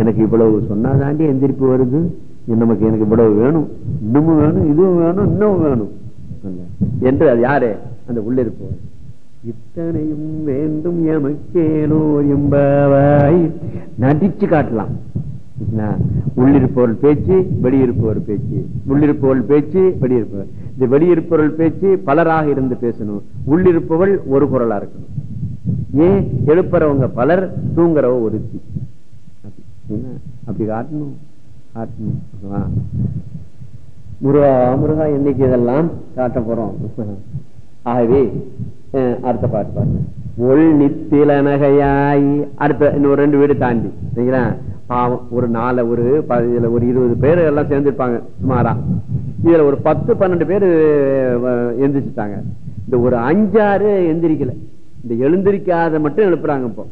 எனக்கு இவ்வளவு சொன்னாதாண்டி எந்திரிப்பு வருது? நமக்கு எனக்கு இவ்வளவு வேணும். இன்னமும் வேணும் இதுவும் வேணும் இன்னும் வேணும். என்று அது யாரு? அந்த உள்ளிருப்பவர். இத்தனையும் வேண்டும் எமக்கேனோ என்பவாய் நடிச்சு காட்டலாம். என்ன? உள்ளிருப்பவர்கள் பேச்சு வெளியிருப்பவர் பேச்சு. உள்ளிருப்பவர்கள் பேச்சு வெளியிருப்பவர். இந்த வெளியிருப்பவர்கள் பேச்சு பலராக இருந்து பேசணும். உள்ளிருப்பவள் ஒரு குரலா இருக்கணும். ஏன்? எழுப்புறவங்க பலர் தூங்குறவ ஒருத்தி. என்ன? அப்படி காட்டணும் காட்டணும் முருகா முருகா என்னைக்கு இதெல்லாம் காட்ட போறோம்? ஆகவே அடுத்த பாட்டு பாருங்க. ஒள் நித்தில நகையாய். அடுத்த இன்னொரு ரெண்டு வீடு தாண்டி. சரிங்களா? பாவம் ஒரு நாலு ஒரு பதில இதுல ஒரு இருபது பேர் எல்லாம் சேர்ந்துருப்பாங்க. சுமாரா. இதுல ஒரு பத்து பன்னெண்டு பேர் எந்திரிச்சுட்டாங்க. இந்த ஒரு அஞ்சாறு எந்திரிக்கல. இந்த எழுந்திரிக்காத மட்டும் எழுப்புறாங்க இப்போ.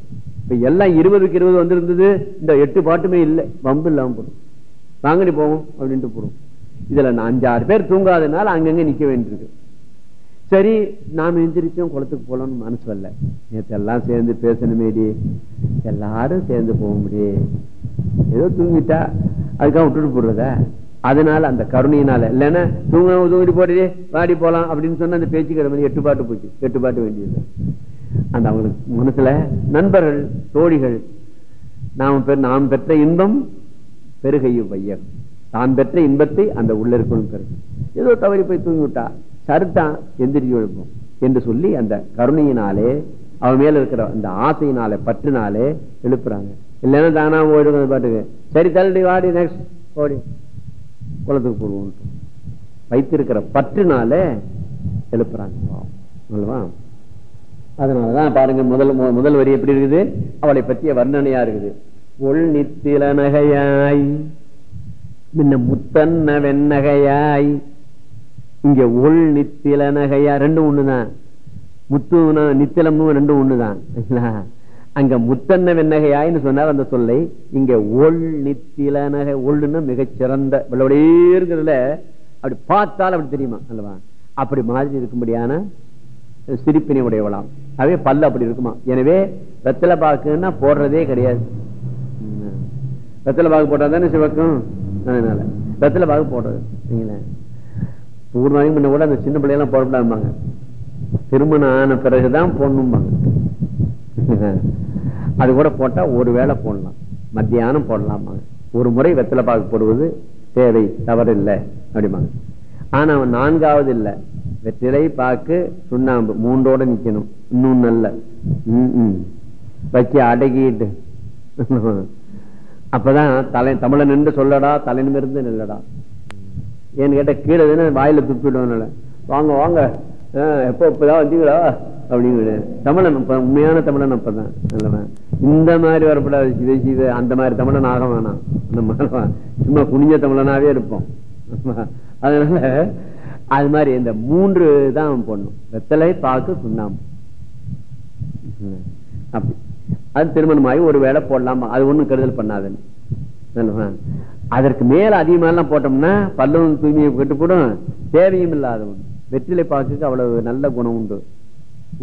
இப்ப எல்லாம் இருபதுக்கு இருபது வந்திருந்தது இந்த எட்டு பாட்டுமே இல்லை. வம்பு இல்லாம போடும். வாங்கடி போவோம் அப்படின்ட்டு போடும். இதுல நான் அஞ்சாறு பேர் தூங்காதனால அங்கங்க நிக்க வேண்டியிருக்கு. சரி நாம எந்திரிச்சோம் குளத்துக்கு போலாம்னு மனசு வரல. நேற்று எல்லாம் சேர்ந்து பேசணுமேடி. எல்லாரும் சேர்ந்து போக முடியும் ஏதோ தூங்கிட்டா அதுக்காக விட்டுட்டு போடுறத அதனால அந்த கருணையினால. இல்லைன்னா தூங்க தூங்கிட்டு போடுறே பாடி போகலாம் அப்படின்னு சொன்னா அந்த பேச்சு கிடமை எட்டு பாட்டு போச்சு. எட்டு பாட்டு வேண்டியது. அந்த அவங்களுக்கு மனசுல நண்பர்கள் தோழிகள் நாம் பெ- நாம் பெற்ற இன்பம் பெருகையும் பையன் தான் பெற்ற இன்பத்தை அந்த உள்ள இருக்கணும் பெருகு ஏதோ தவறி போய் தூங்கி விட்டா சருத்தான் எந்திரிச்சு எழுப்போம் என்று சொல்லி அந்த கருணையினாலே அவன் மேல இருக்கிற அந்த ஆசையினாலே பற்றினாலே எழுப்புறாங்க. இல்லைன்னா தானா ஓடுங்க பாட்டுக்கு சரி தள்ளி வாடி நெக்ஸ்ட் ஓடி குளத்துக்கு போடுவோம். வைத்திருக்கிற பற்றினால எழுப்புறாங்க. அல்லவா அதனாலதான் பாருங்க முதல் மு- முதல் வரி எப்படி இருக்குது? அவளை பற்றிய வர்ணனையா இருக்குது. ஒள் நித்தில நகையாய் முன்ன முத்தன்ன வெண்ணகையாய். இங்க ஒள் நித்தில நகையா ரெண்டும் ஒண்ணுதான். முத்து நித்திலமும் ரெண்டும் ஒண்ணுதான். அங்க முத்தன்ன வெண்ணகையாய்னு சொன்னார் அந்த சொல்லை. இங்க ஒள் நித்தில நகை ஒள்ளுன்னு மிகச்சிறந்த இருக்கிறதுல அப்படி பார்த்தால் அப்படி தெரியுமா அல்லவா? அப்படி மாதிரி இருக்கும்படியான சிரிப்பினை உடையவளாம் அவே பல்லு அப்படி இருக்குமா? எனவே வெத்தலை பாக்குன்னா போடுறதே கிடையாது. ம். வெத்தலை பாக்கு போட்டா தானே சிவக்கும்? அதனால. வெத்தலை பாக்கு போடுறது. சரிங்களா பூர்ணாயும் முன்ன கூட அந்த சின்ன பிள்ளையெல்லாம் போடப்படாமாங்க திருமணம் ஆன பிறகுதான் போடணும்பாங்க. அது கூட போட்டா ஒரு வேளை போடலாம். மத்தியானம் போடலாமாங்க ஒரு முறை வெத்தலை பாக்கு போடுவது தேவை தவறு இல்லை அப்படிம்பாங்க. ஆனா நான்காவது இல்ல. வெற்றிலை பாக்கு சுண்ணாம்பு மூன்றோட நிக்கணும். இன்னும் நல்ல. வச்சு அடக்கிட்டு. அப்பதான் தலை தமிழன் நின்று சொல்லடா தலை நிமிர்ந்து நில்லடா. ஏன்னு கேட்டா கீழே வாயில துப்பிடுவோம் வாங்க வாங்க. ஆஹ், எப்போ இப்பதான் வந்தீங்களா? அப்படின்னு தமிழன் இப்ப உண்மையான தமிழன் அப்பதான். நல்லவன். இந்த மாதிரி வரப்படாது சிதை சிவ. அந்த மாதிரி தமிழன் ஆக வேணாம். சும்மா குனிஞ்ச தமிழனாவே இருப்போம். அதனால அது மாதிரி இந்த மூன்று தான் போடணும் வெத்தலை பாக்கு சுண்ணாம்பு. அப்படி. அது திருமணமாகி ஒரு வேளை போடலாமா? அது ஒண்ணும் கெடுதல் பண்ணாதுன்னு அதற்கு மேல அதிகமா எல்லாம் போட்டோம்னா பல்லவன் தூய்மையை கெட்டு போடும் தேவையும் இல்லாத ஒன்று வெற்றிலை பாக்குக்கு அவ்வளவு நல்ல குணம் உண்டு.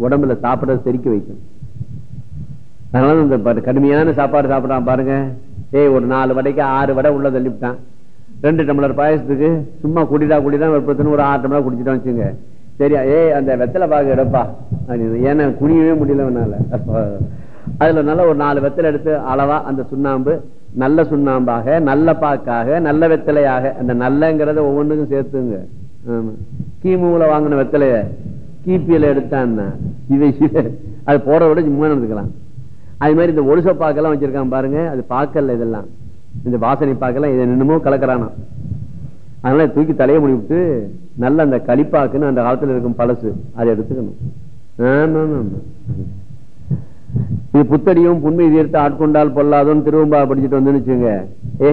உடம்புல சாப்பிட செரிக்க வைக்கும். அதனால இந்த கடுமையான சாப்பாடு சாப்பிடறான் பாருங்க. ஏய் ஒரு நாலு வடைக்கு ஆறு வடை உள்ள தள்ளிவிட்டான். ரெண்டு டம்ளர் பாயசத்துக்கு சும்மா குடிடா குடிதான் வெப்பத்துன்னு ஒரு ஆறு டம்ளர் குடிச்சிட்டோம் வச்சுங்க சரியா? ஏய் அந்த வெத்தலை பாக்கு எடுப்பா. அப்படின்னு ஏன்னா குனியவே முடியல என்னால அதுல நல்ல ஒரு நாலு வெத்தலை எடுத்து அளவா அந்த சுண்ணாம்பு நல்ல சுண்ணாம்பாக நல்ல பாக்காக நல்ல வெத்தலையாக அந்த நல்லங்கிறத ஒவ்வொன்றுக்கும் சேர்த்துங்க. ஆமா. கிமுல வாங்கின வெத்தலைய கிபியில எடுத்தான்னா இதை அது போற விட சும்மா நடந்துக்கலாம். அது மாதிரி இந்த ஒழுச பாக்கெல்லாம் வச்சிருக்கான் பாருங்க அது பாக்கல இதெல்லாம். இந்த வாசனை பார்க்கலாம் இதை என்னமோ கலக்கிறானா அதனால தூக்கி தலையை முடிவிட்டு நல்ல அந்த களிப்பாக்குன்னு அந்த காலத்துல இருக்கும் பழசு அதை எடுத்துக்கணும். இது புத்தடியும் புண்மை தீர்த்து ஆட்கொண்டால் பொல்லாதோன்னு திருவம்பா படிச்சுட்டு வந்துன்னு வச்சுங்க ஏ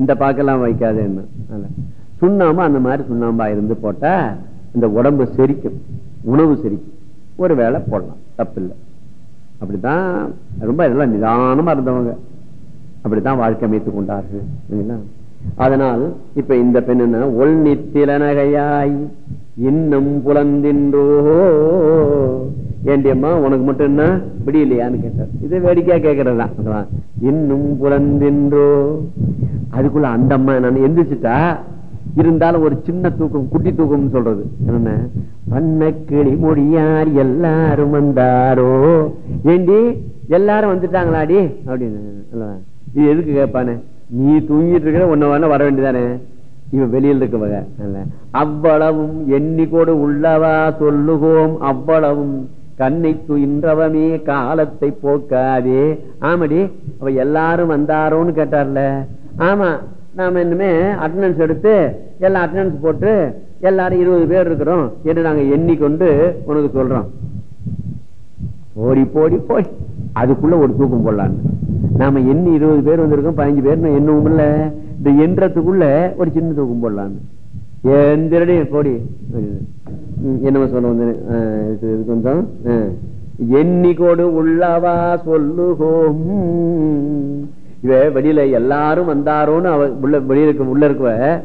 இந்த பாக்கெல்லாம் வைக்காது என்ன சுண்ணாம்பு அந்த மாதிரி சுண்ணாம்பா இருந்து போட்டா இந்த உடம்பு செரிக்கும். உணவு செரிக்கும். ஒரு வேளை போடலாம் தப்பில்லை. அப்படித்தான் ரொம்ப இதெல்லாம் நிதானமா இருந்தவங்க. அப்படித்தான் வாழ்க்கை அமைத்துக் கொண்டார்கள். சரிங்களா? அதனால் இப்ப இந்த பெண் என்ன? ஒள் நித்திலனகையாய் இன்னும் புலந்தின்றோ. ஏண்டி அம்மா உனக்கு மட்டும் என்ன? விடியலையான்னு கேட்டார். இது வேடிக்கையா கேட்கறதுதான் இன்னும் புலந்தின்றோ. அதுக்குள்ள அந்த அம்மா நான் எந்திரிச்சுட்டா இருந்தாலும் ஒரு சின்ன தூக்கம் குட்டி தூக்கம்னு சொல்றது. என்ன பண்ண கிளி மொழியார் எல்லாரும் வந்தாரோ? ஏண்டி எல்லாரும் வந்துட்டாங்களாடி? அப்படின்னு நீ இது எதுக்கு கேட்பானே? நீ தூங்கிட்டு இருக்கிற ஒன்ன வேணா வர வேண்டியதானே? இவன் வெளியில் இருக்கவங்க அவ்வளவும் எண்ணிக்கோடு உள்ளவா சொல்லுகோம் அவ்வளவும் கண்ணை துயின்றவமே காலத்தை போக்காதே. ஆமாடி அவ எல்லாரும் வந்தாரோன்னு கேட்டார்ல. ஆமா நாம இன்னுமே அட்டண்டன்ஸ் எடுத்து எல்லாம் அட்டண்டன்ஸ் போட்டு எல்லாரும் இருபது பேர் இருக்கிறோம் என்று நாங்க எண்ணிக்கொண்டு உனக்கு சொல்றோம். போடி போடி போய் அதுக்குள்ள ஒரு தூக்கம் போடலான்னு. நாம எண்ணி இருபது பேர் வந்திருக்கோம் பதினஞ்சு பேர் எண்ணவும் இல்லை. இந்த எண்ணத்துக்குள்ள ஒரு சின்ன தூக்கம் போடலான்னு. எந்திரடி போடி. ம், என்னமா சொல்ல வந்து கொஞ்சம் ஆ. எண்ணிக்கோடு உள்ளவா சொல்லுகோம். இவ வெளியில எல்லாரும் வந்தாரோன்னு அவ உள்ள வெளியில இருக்க உள்ள இருக்கவ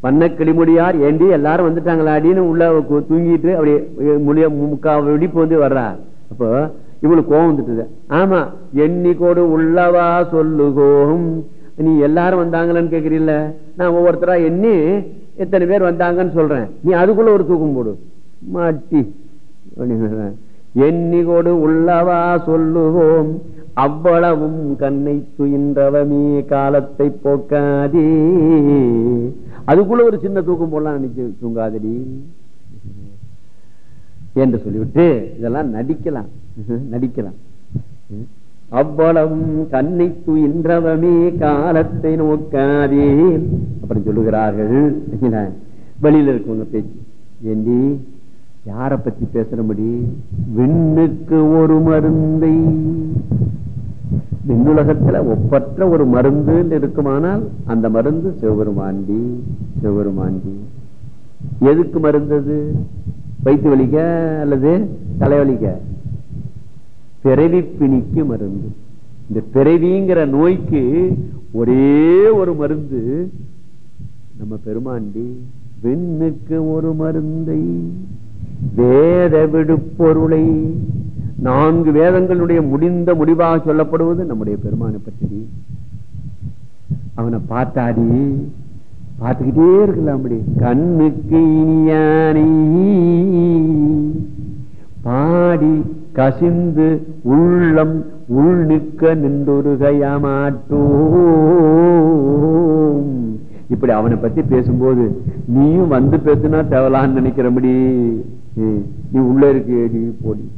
பண்ண கிளிமொழியார் ஏண்டி எல்லாரும் வந்துட்டாங்களாடின்னு உள்ள தூங்கிட்டு அப்படியே முடிய முக்கா வெடிப்பு வந்து வர்றா. அப்போ இவளுக்கு கோவம் வந்துட்டுது. ஆமா எண்ணிக்கோடு உள்ளவா சொல்லுகோம். நீ எல்லாரும் வந்தாங்களன்னு கேக்குறீல்ல? நான் ஒவ்வொருத்தரா எண்ணி எத்தனை பேர் வந்தாங்கன்னு சொல்றேன். நீ அதுக்குள்ள ஒரு தூக்கம் போடு. மாட்டி. அப்படின்னு எண்ணிகோடு உள்ளவா சொல்லுவோம் அவ்வளவும் கண்ணை துயின்றவமே காலத்தை போக்காதே. அதுக்குள்ள ஒரு சின்ன தூக்கம் போடலாம் நினைச்சு தூங்காதடி. என்று சொல்லிவிட்டு இதெல்லாம் நடிக்கலாம். நடிக்கலாம் அவ்வளவும் கண்ணை துயின்றவமே காலத்தை நோக்காதே அப்புறம் சொல்லுகிறார்கள். வெளியில இருக்கவங்க பேச்சு. ஏண்டி? யார பத்தி பேசுறபடி விண்ணுக்கு ஒரு மருந்தை. விண்ணுலகத்துல ஒப்பற்ற ஒரு மருந்து இருக்குமானால் அந்த மருந்து சிவபெருமாண்டி சிவபெருமாண்டி. எதுக்கு மருந்து அது? வயிற்று வலிக்க அல்லது தலைவலிக்க? பிறவி பிணிக்கு மருந்து. இந்த பிறவிங்கிற நோய்க்கு ஒரே ஒரு மருந்து. நம்ம பெருமாண்டி விண்ணுக்கு ஒரு மருந்தை வேத விடுப்பொருளை. நான்கு வேதங்களுடைய முடிந்த முடிவாக சொல்லப்படுவது நம்முடைய பெருமானை பற்றி அவனை பார்த்தாடி பார்த்துக்கிட்டே இருக்கலாம் அப்படி. கண்ணுக்கு இனியானை பாடி கசிந்து உள்ளம் உள் உள்நிற்க நின்றொருகையாமாட்டோம். இப்படி அவனை பத்தி பேசும்போது நீயும் வந்து பேசுனா தேவலான்னு நினைக்கிறபடி. நீ உள்ள இருக்கு நீ போடி.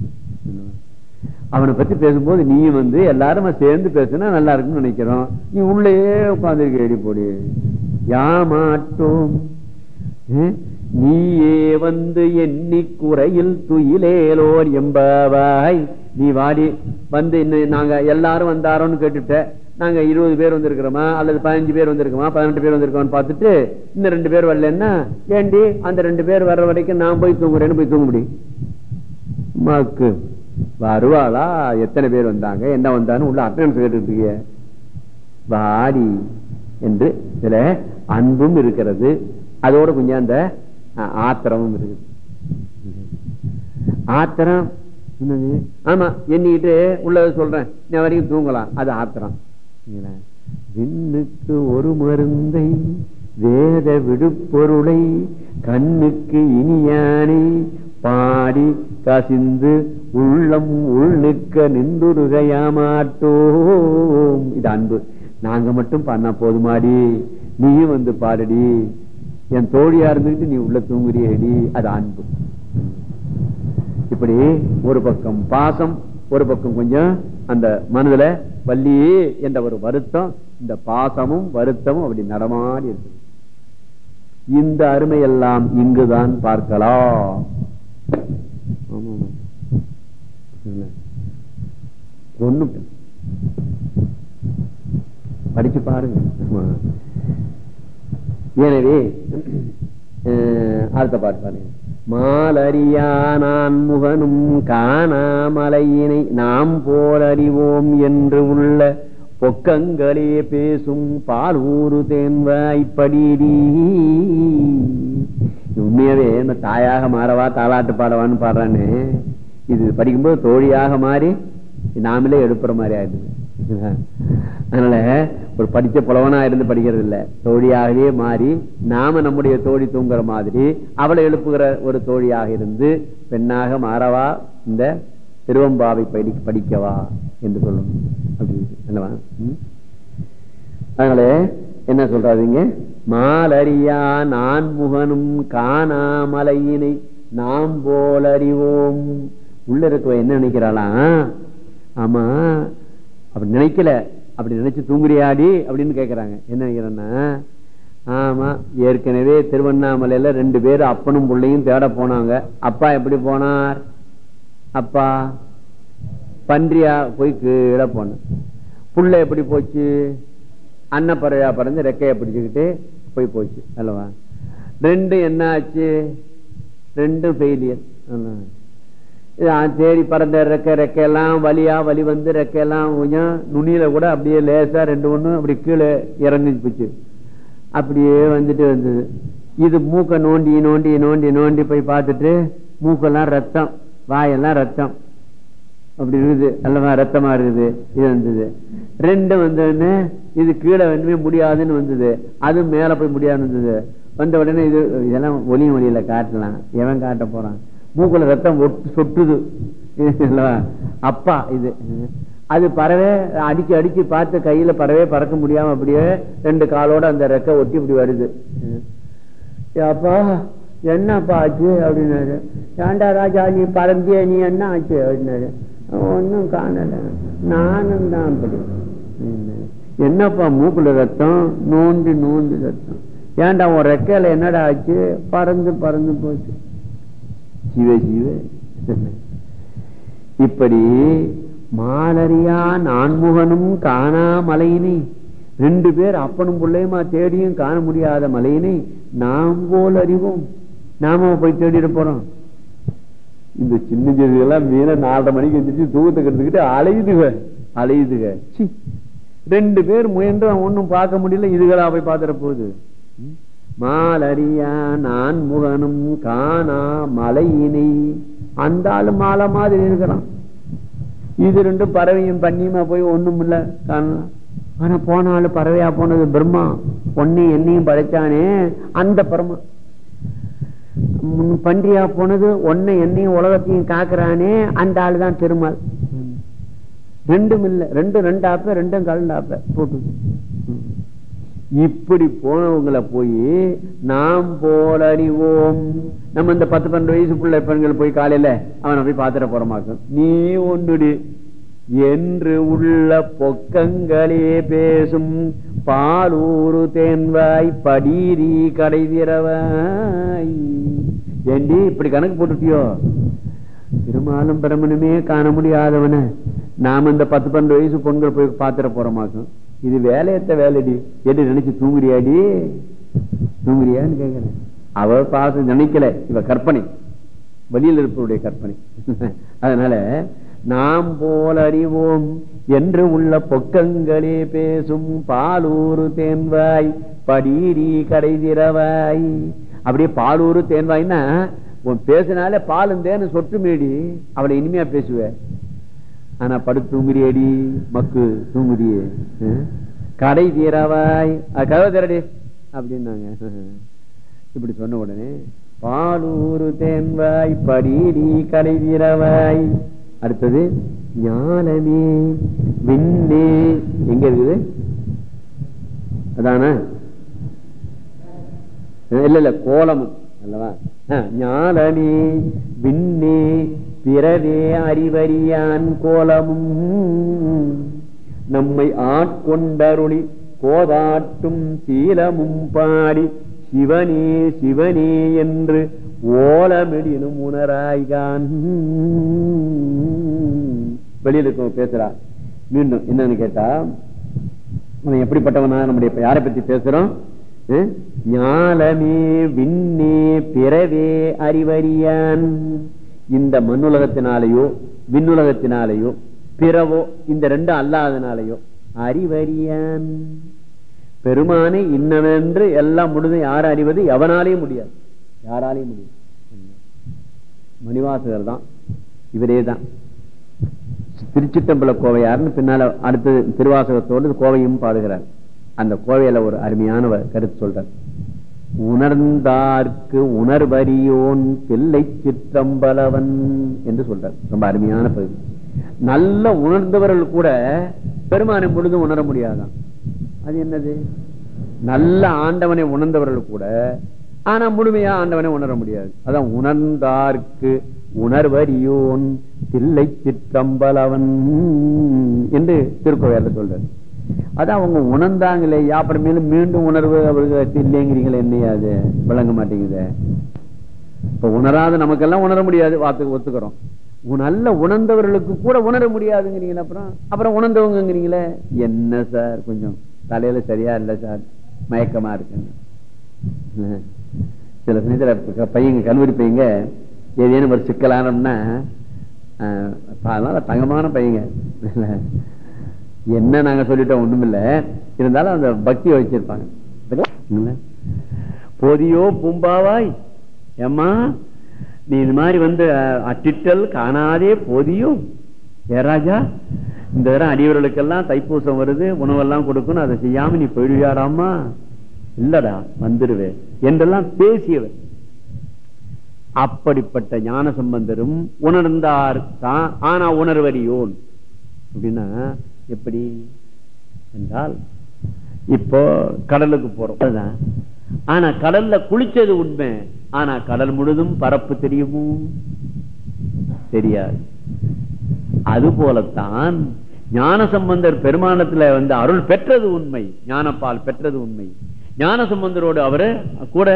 அவனை பத்தி பேசும்போது நீயும் வந்து எல்லாரும் சேர்ந்து பேசுனா நல்லா இருக்குன்னு நினைக்கிறோம். நீ உள்ளே உட்கார்ந்து ஏடி போடி. யாமாட்டோம். ஏ? நீயே வந்து எண்ணி குறையில் துயிலேலோர் எம்பவாய் நீ வாடி வந்து இன்னும் நாங்க எல்லாரும் வந்தாரோன்னு கேட்டுட்ட நாங்க இருபது பேர் வந்திருக்கிறோமா அல்லது பதினஞ்சு பேர் வந்திருக்கோமா பதினெட்டு பேர் வந்திருக்கோம்னு பார்த்துட்டு இந்த ரெண்டு பேர் வரலன்னா ஏண்டி அந்த ரெண்டு பேர் வர்ற வரைக்கும் நான் போய் தூங்குறேன்னு போய் தூங்க முடியும்? மாக்கு வருவாளா? எத்தனை பேர் வந்தாங்க? என்ன வந்தான்னு உள்ள அட்டன்ஸ் கேட்டுருக்கீங்க வாடி என்று இதுல அன்பும் இருக்கிறது. அதோட கொஞ்சம் அந்த ஆத்திரமும் இருக்கு ஆத்திரம் என்னது? ஆமா எண்ணிக்கிட்டு உள்ளத சொல்றேன். நான் வரைக்கும் தூங்கலாம். அது ஆத்திரம். விண்ணுக்கு ஒரு மருந்தை வேத விடுப்பொருளை கண்ணுக்கு இனியானை பாடி கசிந்து உள்ளம் உள்நிற்க நின்றுருகையாமாட்டோம். இது அன்பு. நாங்க மட்டும் பண்ணா போதுமாடி. நீயும் வந்து பாடுடி. என் தோழியா இருந்துகிட்டு நீ உள்ள தூங்குறியடி? அது அன்பு. இப்படி ஒரு பக்கம் பாசம் ஒரு பக்கம் கொஞ்சம் அந்த மனதுல வள்ளியே என்ற ஒரு வருத்தம் இந்த பாசமும் வருத்தமும் அப்படி நடமாடி இருக்கு. இந்த அருமையெல்லாம் இங்குதான் பார்க்கலாம். படிச்சு பாருங்க. ஆமா. எனவே அடுத்த பாட்டு பாருங்க. மாலறியா நான் முகனும் காணாமலையினை நாம் போல் அறிவோம் என்று உள்ள பொக்கங்களே பேசும் பால் பாலூரு தேன்வாய்ப்படி உண்மையாவே இந்த தாயாக மாறவா தாலாட்டு பாடவான்னு பாடுறான்னு இது படிக்கும்போது தோழியாக மாறி நாமளே எடுப்புற மாதிரி ஆயிடுது. அதனால ஒரு படிச்ச புலவனா இருந்து படிக்கிறது இல்ல தோழியாகவே மாறி நாம நம்முடைய தோழி தூங்குற மாதிரி அவளை எழுப்புகிற ஒரு தோழியாக இருந்து பெண்ணாக மாறவா இந்த திருவம்பாவை படி படிக்கவா என்று சொல்லணும் அப்படின்னு அல்லவா? அதனால என்ன சொல்றாதீங்க? மாலறியா நான் முகனும் காணாமலையினை நாம் போல் அறிவோம் உள்ள இருக்க என்ன நினைக்கிறாளாம் ஆமா அப்படி நினைக்கல. அப்படி நினைச்சு தூங்குறியாடி அப்படின்னு கேட்கறாங்க என்ன நினைக்கிறேன்னா ஆமா ஏற்கனவே திருவண்ணாமலையில ரெண்டு பேரும் அப்பனும் பிள்ளையும் தேட போனாங்க. அப்பா எப்படி போனார்? அப்பா பன்றியா போய் கீழே போன புள்ள எப்படி போச்சு? அன்னப்பறவையா பறந்து ரெக்கையை பிடிச்சுக்கிட்டு போய் போச்சு. அல்லவா? ரெண்டு என்ன ஆச்சு ரெண்டும் ஃபெயிலியர் தேடி பறந்த ரெக்க ரெக்கையெல்லாம் வலியா வலி வந்து ரெக்கையெல்லாம் கொஞ்சம் நுனியில கூட அப்படியே லேசா ரெண்டு ஒண்ணு அப்படி கீழே இறங்கி போச்சு. அப்படியே வந்துட்டு வந்தது. இது மூக்கை நோண்டி நோண்டி நோண்டி நோண்டி போய் பார்த்துட்டு மூக்கெல்லாம் ரத்தம் வாயெல்லாம் ரத்தம். அப்படி இருக்குது. அல்லவா ரத்தமா இருக்குது. இது வந்தது. ரெண்டும் வந்தோடனே இது கீழே வந்து முடியாதுன்னு வந்தது. அது மேல போய் முடியாதுன்னு வந்தது. வந்த உடனே இது இதெல்லாம் ஒளியும் ஒலியில காட்டலாம். எவன் காட்ட போறான்? மூக்குல ரத்தம் ஒட்டு சொட்டுது. அப்பா இது. அது பறவை அடிச்சு அடிச்சு பார்த்து கையில பறவை பறக்க முடியாம அப்படியே ரெண்டு காலோட அந்த ரெக்க ஒட்டி இப்படி வருது. அப்பா என்னப்பா ஆச்சு அப்படின்னாரு. ஏண்டா ராஜா நீ பறந்திய நீ என்ன ஆச்சு அப்படின்னாரு. ஒன்னும் காணல. நானும் தான் அப்படி. என்னப்பா மூக்குல ரத்தம்? நோண்டி நோண்டி ரத்தம். ஏன்டா உன் ரெக்கையில என்னடா ஆச்சு? பறந்து பறந்து போச்சு. சிவ சிவ இப்படி மாலரியா நான்முகனும் காணா மலையினை. ரெண்டு பேர் அப்பனும் பிள்ளையுமா தேடியும் காண முடியாத மலையினை நாம் போல் அறிவோம். நாம போய் தேடிட போறோம். இந்த சின்ன செடியெல்லாம் மீன நாலரை மணிக்கு எந்திரிச்சு தூக்கத்தை கெடுத்துக்கிட்டு அலையுதுக அலையுதுக. ரெண்டு பேர் முயன்று ஒன்னும் பார்க்க முடியல இதுகளா போய் பாத்துற போகுது. மாலறியா நான் முகனும் காணா மலையினை. அந்த ஆளு மாலை மாதிரி இருக்கிறான். இது ரெண்டும் பறவையும் பண்ணியுமா போய் ஒண்ணும் இல்ல காணலாம் ஆனா போன ஆளு பறவையா போனது பிரம்மா. பொண்ணையும் என்னையும் படைச்சானே அந்த பிரம்மா. பன்றியா போனது ஒன்னை என்னையும் உலகத்தையும் காக்குறானே அந்த ஆளு தான் திருமால். ரெண்டும் இல்லை ரெண்டும் ரெண்டாப்ப ரெண்டும் கலண்டாப்ப போட்டு இப்படி போனவங்களை போய் நாம் போல அறிவோம் நம்ம இந்த பத்து பன்னெண்டு வயசு பிள்ளை பெண்கள் போய் காலையில அவனை போய் பாத்திர போறமாக்கும் நீ ஒன்றுடி என்று உள்ள பொக்கங்களே பேசும் பாலூரு தேன்வாய் படிரி கடை திறவாய். ஏண்டி இப்படி கணக்கு போட்டுட்டியோ? திருமாலும் பிரமனுமே காண முடியாதவன. நாம இந்த பத்து பன்னெண்டு வயசு பொண்கள் போய் பாத்திர போறமாக்கும் இது வேலையத்த வேலைடி. என்று நினைச்சு தூங்குறியாடி? தூங்குறியான்னு கேட்கிறேன் அவ பார்த்து நினைக்கல. இவ கற்பனை. வெளியில் இருப்பவருடைய கற்பனை. அதனால நாம் போல் அறிவோம். என்று உள்ள பொக்கங்களே பேசும் பாலூரு தேன்வாய். படீரி கடை திறவாய். அப்படியே பாலூரு தேன்வாய்னா உன் பேசினாலே பாலும் தேனு சொட்டு மேடி அவளை இனிமையா பேசுவ. ஆனா படுத்து தூங்குறியடி? மக்கு தூங்குறியே கடை தீரவாய். கதவை திரடி அப்படின்னாங்க. இப்படி சொன்ன உடனே பாலூரு தேன்வாய் படீரி கடை தீரவாய். அடுத்தது ஞானமே விண்ணே எங்க இருக்குது? அதான? இல்ல இல்ல கோலமும் அல்லவா? ஞானமே விண்ணே பிறவே அறிவறியான் கோலமும். நம்மை ஆட்கொண்டருளி கோதாட்டும் சீலமும் பாடி சிவனே சிவனே என்று ஓலமிடினும் உணராய்கான். வெளியில இருக்க பேசுறா. மீண்டும் என்னன்னு கேட்டா அவன் எப்படிப்பட்டவனா? நம்முடைய யாரை பத்தி பேசுறோம்? ஞாலமே விண்ணே பிறவே அறிவறியான். இந்த மண்ணுலகத்தினாலேயோ விண்ணுலகத்தினாலேயோ பிறவோ இந்த ரெண்டும் அல்லாதனாலேயோ அறிவறியான். பெருமானை இன்னவென்று எல்லாம் முடிந்து யார் அறிவது? எவனாலேயும் முடியாது. யாராலையும் முடியும் மணிவாசகர் தான் இவரே தான். திருச்சிட்டம்பல கோவையார்னு பின்னால அடுத்தது திருவாசகத்தோடு கோவையும் பாடுகிறார். அந்த கோவையில ஒரு அருமையான கருத்து சொல்றார். உணர்ந்தார்க்கு உணர்வரியோன் பிள்ளை சிற்றம்பலவன் என்று சொல்றார். ரொம்ப அருமையான பகுதி. நல்ல உணர்ந்தவர்கள் கூட பெருமானை பொழுதும் உணர முடியாதான். அது என்னது? நல்ல ஆண்டவனை உணர்ந்தவர்கள் கூட ஆனா முழுமையா ஆண்டவனை உணர முடியாது. அதான் உணர்ந்தார்க்கு உணர்வரியோன் தில்லை சிற்றம்பலவன் என்று திருக்கோவையால சொல்றாரு. அது அவங்க உணர்ந்தாங்களே அப்புறமேல மீண்டும் உணர்வு அவர்களுக்கு இல்லைங்கிறீங்களே என்னையா அது விளங்க மாட்டேங்குதே. இப்ப உணராத நமக்கெல்லாம் உணர முடியாது வாத்துக்கு ஒத்துக்கிறோம். நல்ல உணர்ந்தவர்களுக்கு கூட உணர முடியாதுங்கிறீங்களே அப்புறம் அப்புறம் உணர்ந்தவங்கிறீங்களே என்ன சார் கொஞ்சம் தலையில சரியா இல்லை சார் மயக்கமா இருக்குங்க சில சமயத்தில் பையங்க கல்லூரி பையங்க ஏதேனும் ஒரு சிக்கலானோம்னா அதனால தங்கமான பையங்க. என்ன நாங்க சொல்லிட்டோம் ஒண்ணுமில்ல. இருந்தாலும் அந்த பக்தியை வச்சிருப்பாங்க. பொதியோ போதியோ பூம்பாவாய். ஏம்மா நீ இது மாதிரி வந்து அட்டிட்டல் காணாதே பொதியும் ஏராஜா ராஜா இந்த தரம் அடியவர்களுக்கெல்லாம் தைப்பூசம் வருது உணவெல்லாம் கொடுக்கணும் அதை செய்யாம நீ போயிடுவியாடாமா இல்லடா வந்துருவேன் என்றெல்லாம் பேசியவர். அப்படிப்பட்ட ஞான சம்பந்தரும் உணர்ந்தார் தான் ஆனா உணர்வறியோன். அப்படின்னா எப்படி என்றால் இப்போ கடலுக்கு போறோம். ஆனா கடல்ல குளிச்சது உண்மை. ஆனா கடல் முழுதும் பரப்பு தெரியுமோ? தெரியாது. அது போலத்தான் ஞான சம்பந்தர் பெருமானத்துல வந்து அருள் பெற்றது உண்மை. ஞானப்பால் பெற்றது உண்மை. ஞான சம்பந்தரோடு அவரு கூட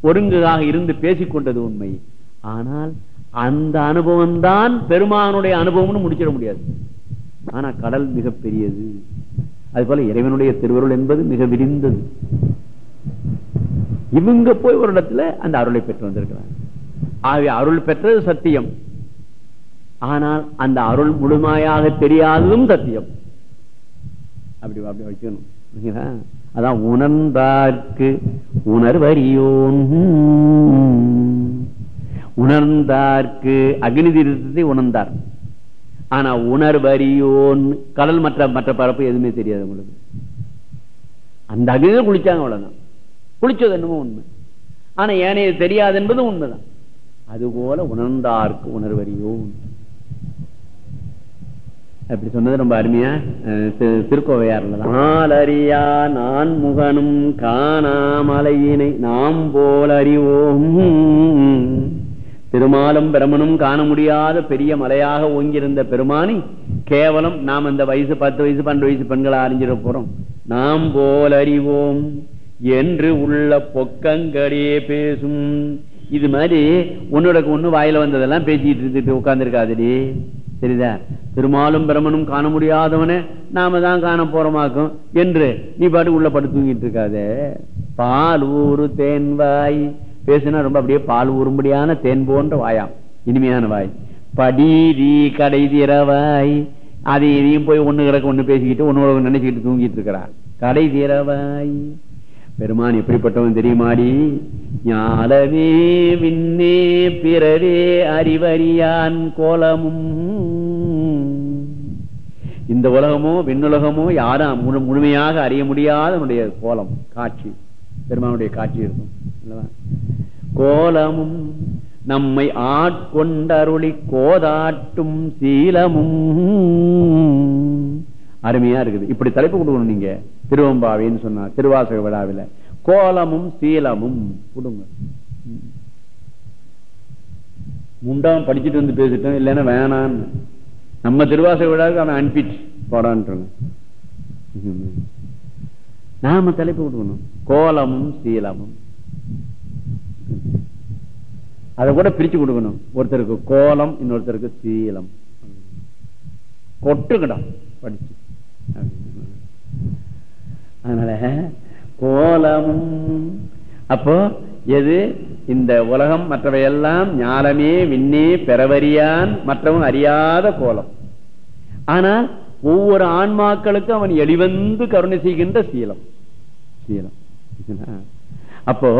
ஒருங்குதாக இருந்து பேசிக் கொண்டது உண்மை. ஆனால் அந்த அனுபவம் தான் பெருமானுடைய அனுபவம்னு முடிச்சிட முடியாது. ஆனா கடல் மிக பெரியது அது போல இறைவனுடைய திருவருள் என்பது மிக விரிந்தது. இவங்க போய் ஒரு இடத்துல அந்த அருளை பெற்று வந்திருக்கிறாங்க ஆகவே அருள் பெற்றது சத்தியம். ஆனால் அந்த அருள் முழுமையாக தெரியாததும் சத்தியம். அப்படி அப்படி வைக்கணும். அதான் உணர்ந்தார்க்கு உணர்வறியோன். உணர்ந்தார்க்கு அக்னி தீர்த்தத்தை உணர்ந்தார். ஆனா உணர்வறியோன் கடல் மற்ற மற்ற பரப்பு எதுவுமே தெரியாது உங்களுக்கு. அந்த அக்னியில குளிச்சாங்க அவ்வளவுதான். குளிச்சது என்னமோ உண்மை. ஆனா ஏனைய தெரியாது என்பதும் உண்மைதான். அதுபோல உணர்ந்தார்க்கு உணர்வறியோ அப்படி சொன்னது ரொம்ப அருமையா அஹ், திரு- திருக்கோவையார்ல தான் நான் முகனும் காணாமலையினை நாம் போல் அறிவோம் திருமாலும் பிரமனும் காண முடியாத பெரிய மலையாக ஓங்கியிருந்த பெருமானி கேவலம் நாம் இந்த வயசு பத்து வயசு பன்னெண்டு வயசு பெண்களை அறிஞ்சிட போறோம். நாம் போல் அறிவோம் என்று உள்ள பொக்கங்கடியே பேசும். இது மாதிரி உன்னோட ஒண்ணு வாயில வந்ததெல்லாம் பேசிட்டு இருந்துட்டு உட்கார்ந்துருக்காதடி. சரிதா? திருமாலும் பிரமனும் காண முடியாதவனே நாம தான் காண போறோமாக்கும் என்று நீ பாட்டு உள்ள படுத்து தூங்கிட்டு இருக்காதே. பால் ஊரு தேன்வாய் பேசுனா ரொம்ப அப்படியே பால் ஊறும்படியான தேன் போன்ற வாயாம். இனிமையான வாய். படிதி கடை தீரவாய் அது இதையும் போய் ஒண்ணு கிடக்க ஒண்ணு பேசிக்கிட்டு ஒண்ணு நினைச்சுக்கிட்டு தூங்கிட்டு இருக்கிறா கடை தீரவாய் பெருமான் எப்படிப்பட்டவன் தெரியுமாடி? ஞாலவே விண்ணே பிறவே அறிவறியான் கோலமும். இந்த உலகமோ விண்ணுலகமோ யாரும் முழு- முழுமையாக அறிய முடியாத கோலம் காட்சி. பெருமானுடைய காட்சி இருக்கும். கோலமும் நம்மை ஆட்கொண்டருளி கோதாட்டும் சீலமும். அருமையா இருக்குது. இப்படி தலைப்பு கொடுக்கணும் நீங்க. திருவம்பாவின்னு சொன்னா திருவாசக விழாவில். கோலமும் சீலமும். கொடுங்க முண்டாம் படிச்சுட்டு வந்து பேசிட்டோம். இல்லைன்னா வேணான்னு. நம்ம திருவாசக விழாவுக்கு அவன் அனுப்பிட்டு போடான்னு நாம தலைப்பு கொடுக்கணும் கோலமும் சீலமும். அதை கூட பிரிச்சு கொடுக்கணும். ஒருத்தருக்கு கோலம் இன்னொருத்தருக்கு சீலம். கொட்டுக்கிடம் படிச்சு. அதனால கோலமும் அப்போ எது? இந்த உலகம் மற்றவையெல்லாம் ஞானமே விண்ணே பெறவரியான் மற்றவன் அறியாத கோலம். ஆனால் ஒவ்வொரு ஆன்மாக்களுக்கும் அவன் எளிவந்து கருணை செய்கின்ற சீலம். சீலம். அப்போ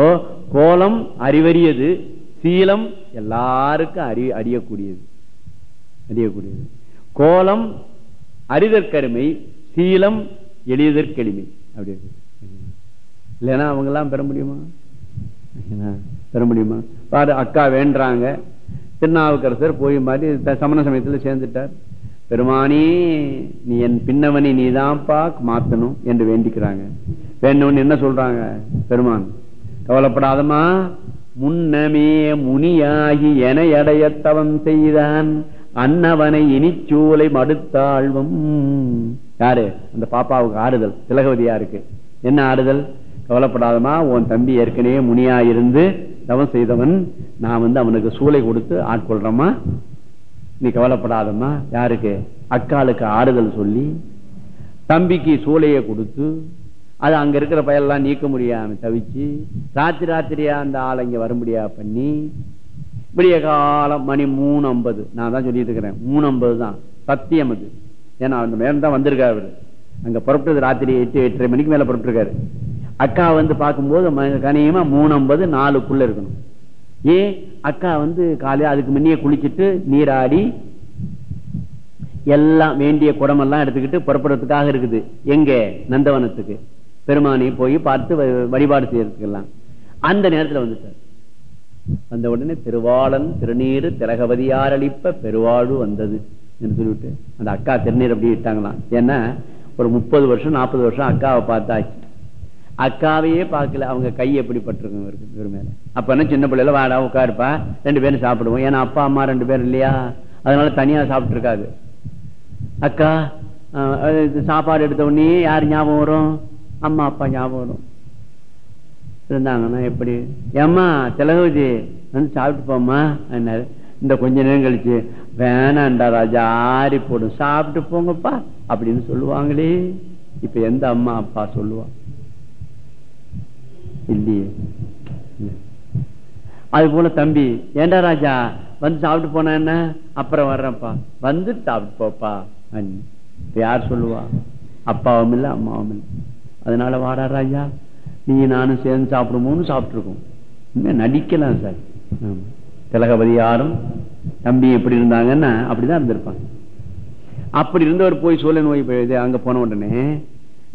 கோலம் அறிவறியது சீலம் எல்லாருக்கும் அறி அறியக்கூடியது. அறியக்கூடியது. கோலம் அறிதற்கருமை சீலம் எளியதற்கெளிமை அப்படி இருக்கு. இல்லைன்னா அவங்க எல்லாம் பெற முடியுமா? பெற முடியுமா? பாரு அக்கா வேண்டாங்க திருநாவுக்கரசர் போய் மாதிரி சமண சமயத்துல சேர்ந்துட்டார். பெருமானி நீ என் பின்னவனை நீதான்ப்பா மாத்தணும் என்று வேண்டிக்கிறாங்க. வேண்டவன் என்ன சொல்றாங்க? பெருமான். கவலைப்படாதமா முன்னமே முனியாகி என எடையத்தவம் செய்தான். அன்னவனை இனிச்சூலை மடுத்தாழ்வும். யாரு? அந்த பாப்பாவுக்கு ஆறுதல். திலகவதியா இருக்கு. என்ன ஆறுதல்? கவலைப்படாதமா உன் தம்பி ஏற்கனவே முனியா இருந்து தவம் செய்தவன். நான் வந்து அவனுக்கு சூளை கொடுத்து ஆட்கொள்றமா நீ கவலைப்படாதம்மா. யாருக்கு? அக்காளுக்கு ஆறுதல் சொல்லி தம்பிக்கு சூளையை கொடுத்து அது அங்க இருக்கிற பயலெல்லாம் நீக்க முடியாம தவிச்சு ராத்திரி ராத்திரியா அந்த ஆளை இங்க வரும்படியா பண்ணி விடிய காலம் மணி மூணு ஐம்பது நான் தான் சொல்லிட்டு இருக்கிறேன். மூணு ஐம்பது தான். சத்தியம் அது. ஏன்னா அந்த நேரம் தான் வந்திருக்காரு அவரு. அங்க புறப்பட்டது ராத்திரி எட்டு எட்டரை மணிக்கு மேல புறப்பட்டுருக்காரு. அக்கா வந்து பார்க்கும்போது ம- கனியமா மூணு ஐம்பது நாலுக்குள்ள இருக்கணும். ஏன்? அக்கா வந்து காலையில அதுக்கு முன்னே குளிச்சுட்டு நீராடி எல்லாம் வேண்டிய குடமெல்லாம் எடுத்துக்கிட்டு புறப்படுறதுக்காக இருக்குது. எங்க? நந்தவனத்துக்கு. பெருமானை போய் பார்த்து வ- வழிபாடு செய்யறதுக்கெல்லாம். அந்த நேரத்துல வந்துட்டார். வந்த உடனே திருவாளன் திருநீரு திலகவதியார் அளிப்ப பெருவாழ்வு வந்தது என்று சொல்லிவிட்டு அந்த அக்கா திருநீர் அப்படி இட்டாங்களாம். ஏன்னா ஒரு முப்பது வருஷம் நாற்பது வருஷம் அக்காவை பார்த்தாச்சு. அக்காவையே பார்க்கல. அவங்க கை எப்படி பட்டிருக்கும் இவருக்கு இவர் மேல. அப்ப என்ன சின்ன பிள்ளைல வாடா உட்காருப்பா ரெண்டு பேரும் சாப்பிடுவோம். ஏன்னா அப்பா அம்மா ரெண்டு பேரும் இல்லையா? அதனால தனியா சாப்பிட்டு இருக்காது அக்கா சாப்பாடு எடுத்த உடனே யார் ஞாபகம் வரும்? அம்மா அப்பா ஞாபகம் வரும். இருந்தாங்கன்னா எப்படி? ஏம்மா திலகவதி வந்து சாப்பிட்டு போம்மா என்னாரு இந்த கொஞ்ச நேரம் கழிச்சு வேணாண்டா ராஜா ஆறி போடும் சாப்பிட்டு போங்கப்பா அப்படின்னு சொல்லுவாங்களே. இப்ப எந்த அம்மா அப்பா சொல்லுவா? இல்லையே. அது போல தம்பி ஏண்டா ராஜா வந்து சாப்பிட்டு போனா என்ன? அப்புறம் வர்றேன்ப்பா. வந்து சாப்பிட்டு போப்பா இப்ப யார் சொல்லுவா? அப்பாவும் இல்ல அம்மாவும் இல்ல. அதனால வாடா ராஜா நீ நானும் சேர்ந்து சாப்பிடுமோன்னு சாப்பிட்டுருக்கோம். இன்னும் நடிக்கலாம் சார். திலகபதி யாரும் தம்பி எப்படி இருந்தாங்கன்னா அப்படிதான் இருந்திருப்பாங்க. அப்படி இருந்தவர் போய் சூழல் நோய் அங்க போன உடனே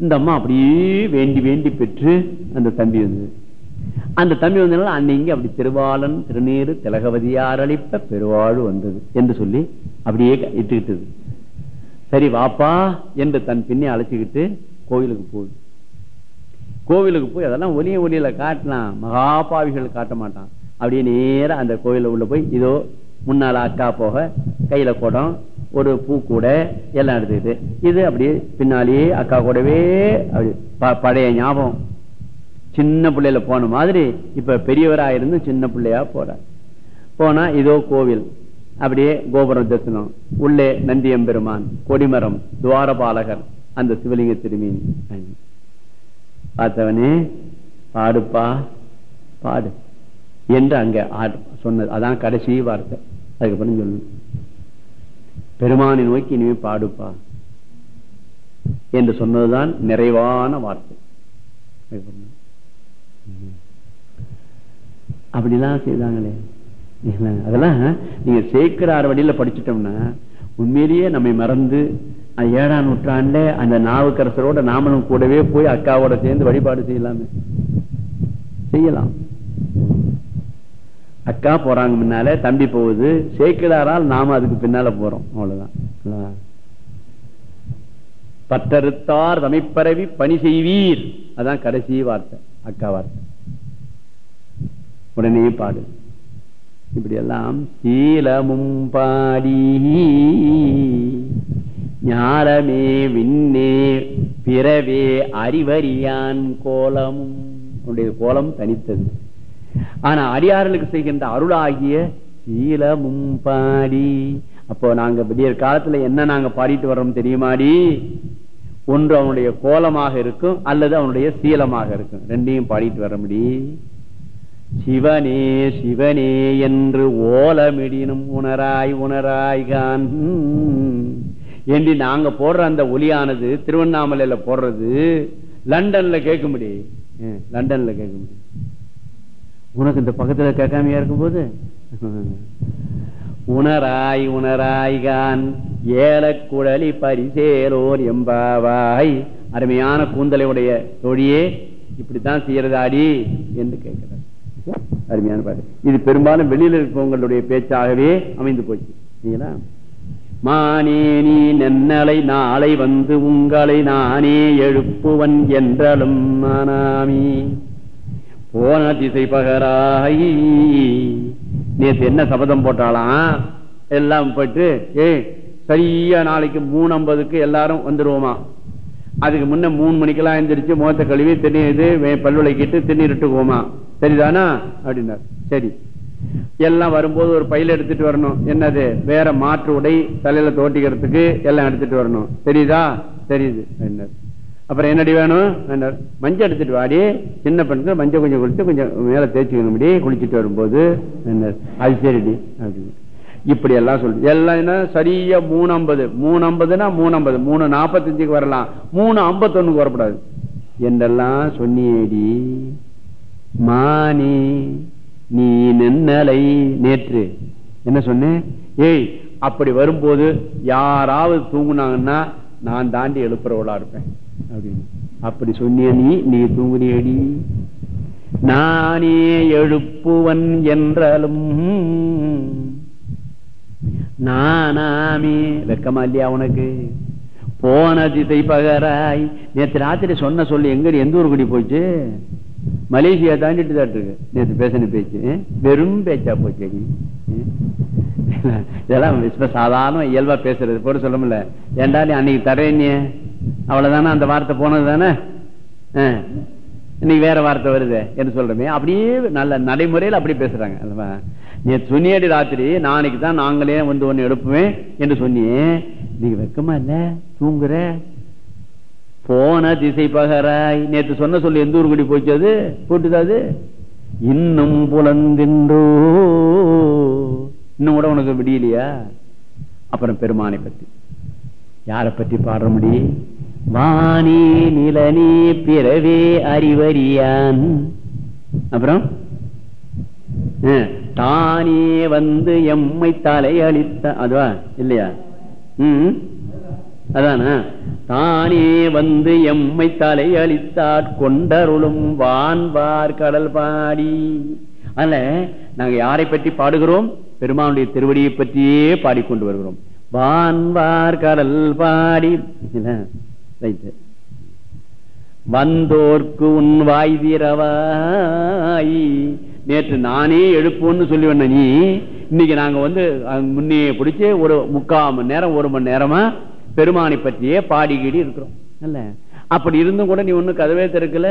இந்த அம்மா அப்படியே வேண்டி வேண்டி பெற்று அந்த தம்பி வந்தது அந்த தம்பி வந்ததுனால அன்னைக்கு அப்படி திருவாளன் திருநீரு திலகவதியார் அளிப்ப பெருவாழ் வந்தது என்று சொல்லி அப்படியே இட்டுக்கிட்டது. சரி வாப்பா என்று தன் பின்னே அழைச்சுக்கிட்டு கோயிலுக்கு போகுது. கோவிலுக்கு போய் அதெல்லாம் ஒலிய ஒலியில காட்டலாம் மகாபாவிகள் காட்ட மாட்டான். அப்படியே நேரா அந்த கோவில உள்ள போய் இதோ முன்னால அக்கா போக கையில குடம் ஒரு பூ கூட எல்லாம் எடுத்துக்கிட்டு இது அப்படியே பின்னாலேயே அக்கா கூடவே அப்படி ப- பழைய ஞாபகம். சின்ன பிள்ளையில போன மாதிரி இப்ப பெரியவரா இருந்து சின்ன பிள்ளையா போற. போனா இதோ கோவில் அப்படியே கோபுரம் தரிசனம். உள்ளே நந்தியம்பெருமான் கொடிமரம் துவாரபாலகர் அந்த சிவலிங்க திருமீன். பார்த்தவனே பாடுப்பா பாடு. என்று அங்க ஆடு- சொன்னது. அதான் கடைசி வார்த்தை. அதுக்கப்புறம் சொல்லு. பெருமானை நோக்கி இனிமே பாடுப்பா என்று சொன்னதுதான் நிறைவான வார்த்தை. அதுக்கப்புறம் அப்படிலாம் செய்தாங்களே. அதெல்லாம் நீங்க சேர்க்கிறார் வழியில படிச்சுட்டோம்னா உண்மையிலேயே நம்மை மறந்து ஏழாம் நூற்றாண்டுல அந்த நாவுக்கரசரோட நாமனும் கூடவே போய் அக்காவோட சேர்ந்து வழிபாடு செய்யலாமே. செய்யலாம். அக்கா போறாங்க முன்னால தம்பி போகுது. சேக்கிடாரால் நாம அதுக்கு பின்னால போறோம். அவ்வளவுதான். இல்லையா? பற்றறுத்தார் தமைப்பரவி பணி செய்வீர். அதான் கடைசி வார்த்தை. அக்கா வார்த்தை. உடனே பாடு. இப்படி எல்லாம் சீலமும் பாடி ஞானமே விண்ணே பிறவே அறிவறியான் கோலமும் உன்னுடைய கோலம் தனித்தது. ஆனா அடியார்களுக்கு செய்கின்ற அருளாகிய சீலமும் பாடி. அப்போ நாங்க விடியற் காலத்துல என்ன நாங்க பாடிட்டு வர்றோம் தெரியுமாடி? ஒன்று அவனுடைய கோலமாக இருக்கும் அல்லது அவனுடைய சீலமாக இருக்கும். ரெண்டையும் பாடிட்டு வர முடி சிவனே சிவனே என்று ஓலமிடினும் உணராய் உணராய்கான். என்று நாங்க போடுற அந்த ஒலியானது திருவண்ணாமலையில போடுறது? லண்டன்ல கேட்க முடியும் லண்டன்ல கேட்க முடியும் உனக்கு இந்த பக்கத்துல கேட்காமையா இருக்கும்போது? உணராய் உணராய்கான் ஏலக்குழலி பரிசேலோர் எம்பாவாய். அருமையான கூந்தலையுடைய தொழியே இப்படித்தான் செய்யறதாடி என்று கேட்கிறார். அருமையான பாட்டு. இது பெரும்பாலும் வெளியில இருப்பவங்களுடைய பேச்சாகவே அமைந்து போச்சு. சரிங்களா மானே நீ நென்னலை நாளை வந்து உங்களை நானே எழுப்புவன் என்றலும் மானாமி. போன திசை பகராய் நேற்று என்ன சபதம் போட்டாலாம் எல்லாம் போயிட்டு ஏ சரியா நாளைக்கு மூணு ஐம்பதுக்கு எல்லாரும் வந்துருவோமா? அதுக்கு முன்ன மூணு மணிக்கெல்லாம் எந்திரிச்சு முகத்தை கழுவி தண்ணி இது பல்வளைக்கிட்டு திண்ணி இட்டுக்குவோமா சரிதானா? அப்படின்னார். சரி. எல்லாம் வரும்போது ஒரு பையில எடுத்துட்டு வரணும். என்னது? வேற மாற்று உடை தலையில தோட்டிக்கிறதுக்கு எல்லாம் எடுத்துட்டு வரணும். தெரியுதா? தெரியுது. என்ன அப்புறம் என்னடி வேணும்? என்ன மஞ்சள் எடுத்துட்டு வாடி. சின்ன பெண்கள் மஞ்சள் கொஞ்சம் குளிச்சு கொஞ்சம் மேலே தேய்ச்சிக்கணும் முடி குளிச்சுட்டு வரும்போது என்ன அது சரிடி. அப்படின்னு இப்படி எல்லாம் சொல்லு. எல்லாம் என்ன? சரியா மூணு ஐம்பது மூணு ஐம்பதுன்னா மூணு ஐம்பது மூணு நாற்பத்தஞ்சுக்கு வரலாம். மூணு ஐம்பத்தொன்னுக்கு வரக்கூடாது. என்றெல்லாம் சொன்னியேடி. மானி. நீ நின்னலை நேற்று. என்ன சொன்னேன் ஏய் அப்படி வரும்போது யாராவது தூங்குனாங்கன்னா நான் தாண்டி எழுப்புறவளா இருப்பேன். அப்படின்னு. அப்படி சொன்னிய நீ நீ தூங்குனியடி. நானே எழுப்புவன் என்றாலும் நானாமே வெக்கமா இல்லையா உனக்கு? போன திசை பகராய் நேற்று ராத்திரி சொன்ன சொல்லி எங்க எந்த ஊர் குடி போச்சு? மலேசியா தாண்டிட்டு தான் இருக்கு நேற்று பேசின பேச்சு வெறும் பேச்சா போச்சு இதெல்லாம் சாதாரண இயல்பா பேசுறது. போட சொல்ல முடியல. ஏண்டா நீ அன்னைக்கு தரேனிய அவ்வளவுதானே அந்த வார்த்தை போனது தானே இன்னைக்கு வேற வார்த்தை வருது என்று சொல்றமே. அப்படியே நல்ல நடைமுறையில் அப்படி பேசுறாங்க. அல்லவா? நேற்று சொன்னியடி ராத்திரி. நாளைக்கு தான் நாங்களே வந்து ஒன்னு எழுப்புவேன் என்று சொன்னியே. நீ வெக்கமா இல்ல? தூங்குற? போன திசை பகராய். நேற்று சொன்ன சொல்லி எந்த ஊர் குடி போச்சு அது? போட்டுதாது இன்னும் புலந்தின்றோ. இன்னும் கூட உனக்கு விடியலையா? அப்புறம் பெருமானை பத்தி. யாரை பற்றி பாடுற முடி வாணி நிலனே பிறவே அறிவறியான். அப்புறம்? தானே வந்து எம்மை தலையளித்த அதுவா? இல்லையா? உம் அதானா? தானே வந்து எம்மை தலையளித்தாற் கொண்டருளும் வான்வார் கடல் பாடி அல்ல நாங்க யாரை பற்றி பாடுகிறோம்? பெருமானுடைய திருவடியை பற்றியே பாடிக்கொண்டு வருகிறோம். வான்வார் கடல் பாடி ரைட்டு வந்தோர்க்கு உன் வாய் வீரவாய் நேற்று நானே எழுப்புன்னு சொல்லி வந்த நீ இன்னைக்கு நாங்க வந்து முன்னே பிடிச்சி ஒரு முக்கால் மணி நேரம் ஒரு மணி நேரமா பெருமானை பற்றியே பாடிக்கிடி இருக்கிறோம். இல்ல அப்படி இருந்தும் கூட நீ ஒன்னும் கதவே திறக்கல?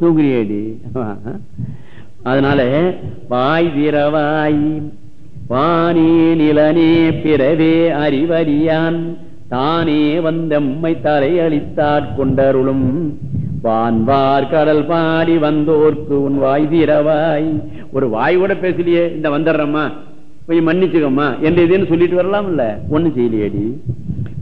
தூங்குறியடி? அதனால வாய் வீரவாய் வானே நிலனே பிறவே அறிவறியான் தானே வந்தம்மை தலை அளித்தாற் கொண்டருளும். வான்வார் கடல் பாடி வந்தோர்க்கு உன் வாய் தீரவாய் ஒரு வாய் கூட பேசலையே இந்த வந்துடுறம்மா. போய் மன்னிச்சுக்கம்மா. என்று இதுன்னு சொல்லிட்டு வரலாம் இல்ல ஒண்ணு செய்யலையடி?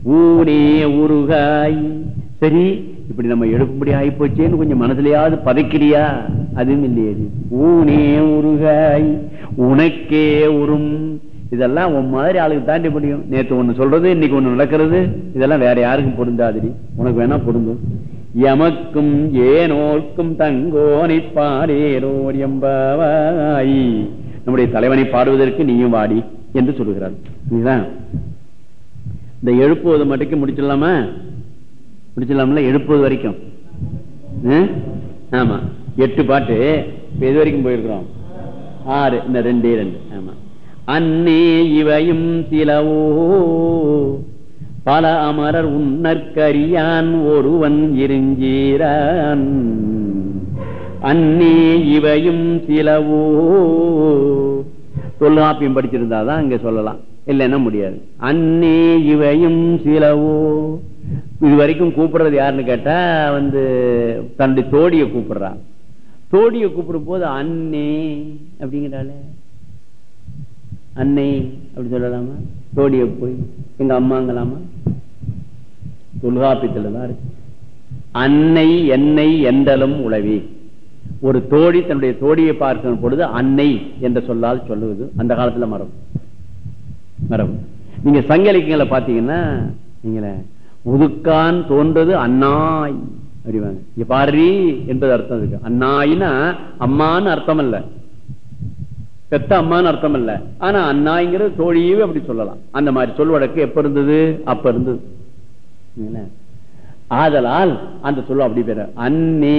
ஊனே உருகாய் சரி இப்படி நம்ம எழுப்பும்படி ஆகி போச்சேன்னு கொஞ்சம் மனசுலயாவது பதைக்கிறியா? அதுவும் இல்லையடி ஊனே உருகாய் உனக்கே உரும் இதெல்லாம் உன் மாதிரி ஆளுக்கு தாண்டி முடியும். நேத்து ஒண்ணு சொல்றது இன்னைக்கு ஒண்ணு நடக்கிறது. இதெல்லாம் வேற யாருக்கும் பொருந்தாதிரி. உனக்கு வேணா பொருந்தும். எமக்கும் ஏனோர்க்கும் தங்கோனை பாடேரோர் எம்பாவாய். நம்முடைய தலைவனை பாடுவதற்கு நீயும் வாடி என்று சொல்லுகிறார். இதுதான் இந்த எழுப்புவது மட்டும் முடிச்சிடலாமா? முடிச்சிடலாம்ல எழுப்புவது வரைக்கும். ஆமா. எட்டு பாட்டு. இது வரைக்கும் போயிருக்கிறோம்? ஆறு. இந்த ரெண்டே ரெண்டு. ஆமா. அன்னே இவையும் சிலவோ. பல அமரர் உன்னற்கரியான் ஒருவன் இருஞ்சீரான். அன்னே இவையும் சிலவோ. தொல்காப்பியம் படிச்சிருந்தாதான் இங்க சொல்லலாம். இல்லைன்னா முடியாது. அன்னே இவையும் சிலவோ. இது வரைக்கும் கூப்பிடுறது யாருன்னு கேட்டா வந்து தன்னுடைய தோடிய கூப்பிடுறா தோடிய கூப்பிடும் போது அன்னே அப்படிங்கிறாளே. அன்னை அப்படி சொல்லலாமா? தோடிய போய் எங்க அம்மாங்களாமா? தொல்காப்பியத்துல தான் இருக்கு. அன்னை என்னை என்றலும் உழவி ஒரு தோழி தன்னுடைய தோழியை பார்க்கும் பொழுது அன்னை என்ற சொல்லால் சொல்லுவது அந்த காலத்துல மரம் மரபு. நீங்க சங்க இலக்கியங்களை பாத்தீங்கன்னா நீங்களே உதுக்கான் தோன்றது அண்ணாய் அறிவாங்க இங்க பாரு என்பது அர்த்தம் இருக்கு. அன்னாயினா அம்மான்னு அர்த்தம் இல்ல பெத்த அம்மான்னு அர்த்தம் இல்ல ஆனா அண்ணாய்ங்கிறது தோழியவே அப்படி சொல்லலாம். அந்த மாதிரி சொல் வழக்கு எப்ப இருந்தது? அப்ப இருந்தது. ஆதலால் அந்த சொல்ல அப்படி பேர. அன்னே.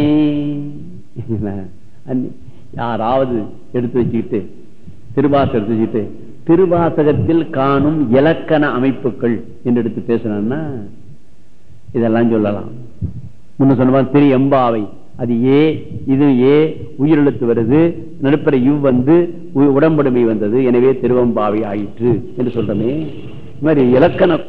சரிங்களா? யாராவது எடுத்து வச்சுக்கிட்டு திருவாசகம் எடுத்து வச்சுக்கிட்டு திருவாசகத்தில் காணும் இலக்கண அமைப்புகள் என்று எடுத்து பேசணும்னா இதெல்லாம் சொல்லலாம். முன்ன சொன்ன திரு எம்பாவை. அது ஏ இது ஏ உயிரெழுத்து வருது நடுப்பற இவ் வந்து உ- உடம்படுமை வந்தது எனவே திருவம்பாவை ஆயிற்று என்று சொல்றமே. மாதிரி இலக்கண